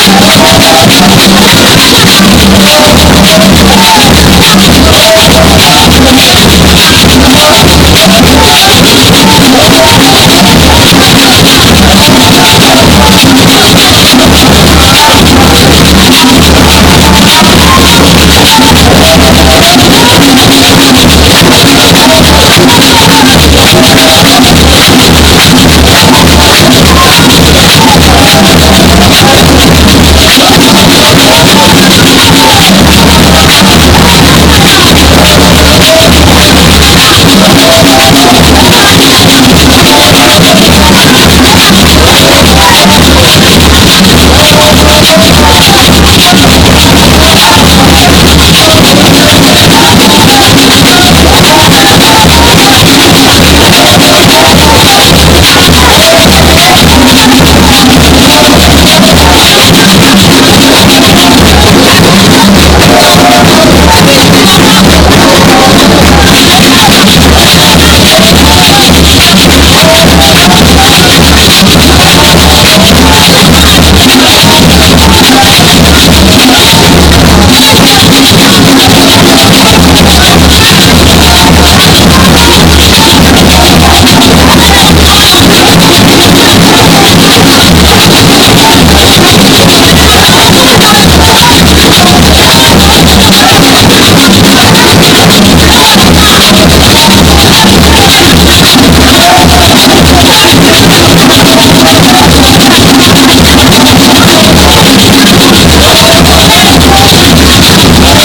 Thank you.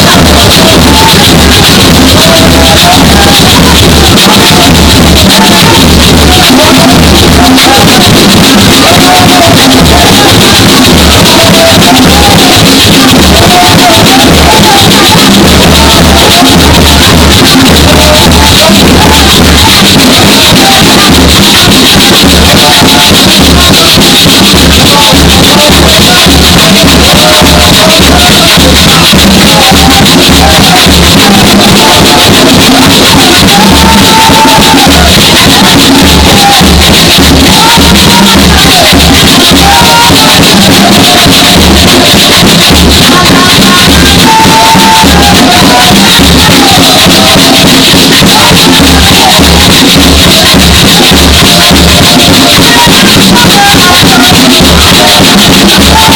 I'm gonna go to the hospital. Come on,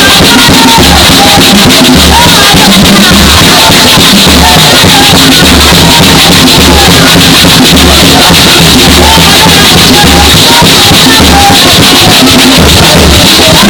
come on. Thank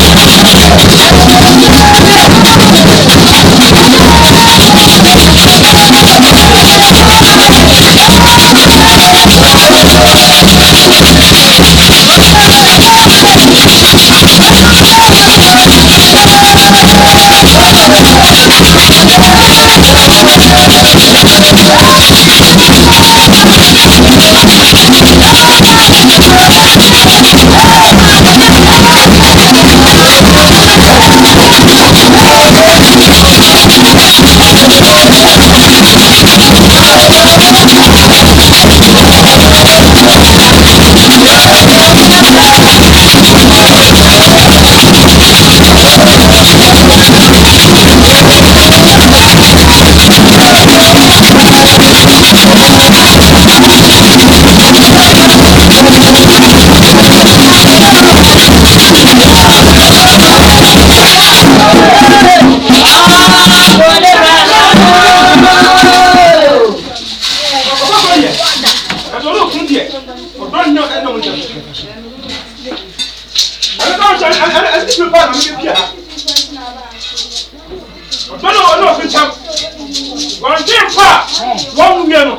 wọ́n mú mi ẹnu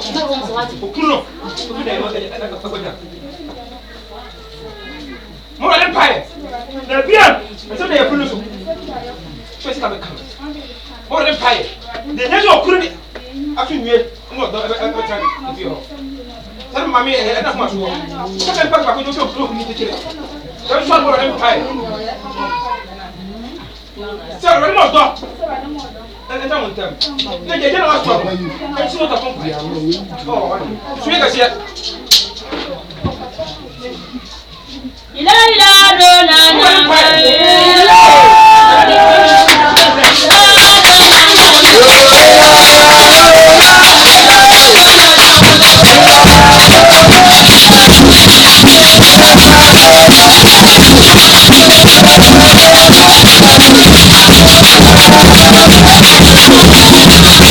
òkun lọ. mo rọ nípa ẹ̀ dàbí ẹ̀ ẹ̀sẹ̀ mi yẹ kúrò lóṣù tí wọ́n ti tàbí kàn mo rọ nípa ẹ̀ dèjé ní òkúrò ní afi nìyẹn ní ọ̀dọ́ ẹ̀ ẹ̀ ẹ̀ tán ìbí ọ̀ sani maa mi ẹ̀ ẹ̀ dàkúmà tó wọ̀ sẹ́kẹ̀ nípa ìgbà pé ní o kúrò òkun ní kékeré sẹ́kẹ̀ sọ́ọ́ mo rọ nípa ẹ̀ sẹ́kẹ̀ rẹ̀ ẹ ta wọn tẹm. Ẹ jẹ jẹna wa sọ ọ ẹ sọ ta fún ọ sọ yẹ kẹsíẹ. ìlànà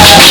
Yeah.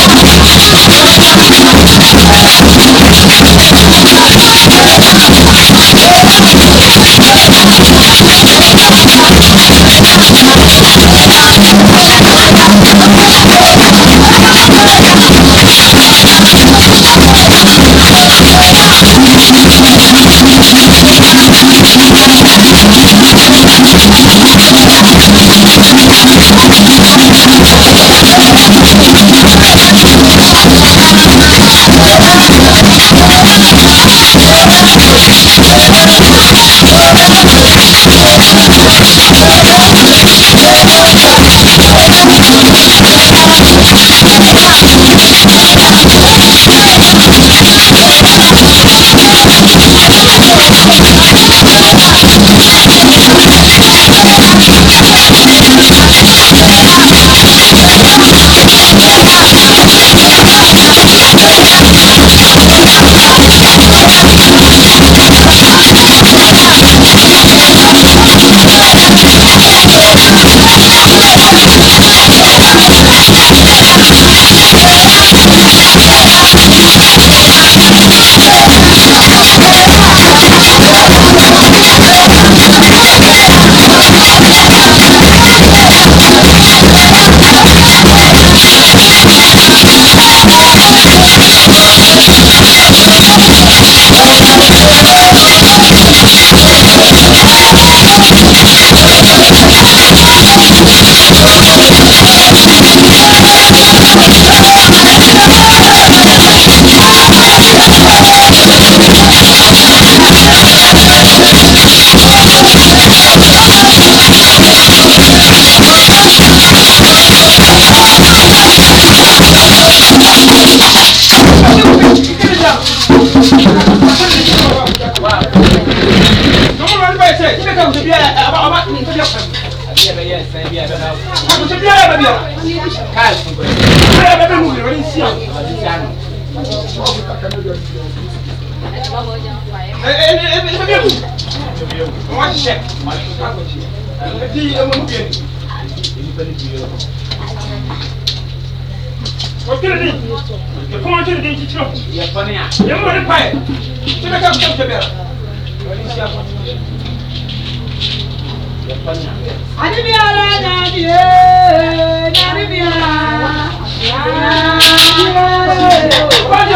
I'm gonna go to the hospital. I'm gonna go to the hospital. you Anibiya la nabiye, nabiya, nabiya. Wájú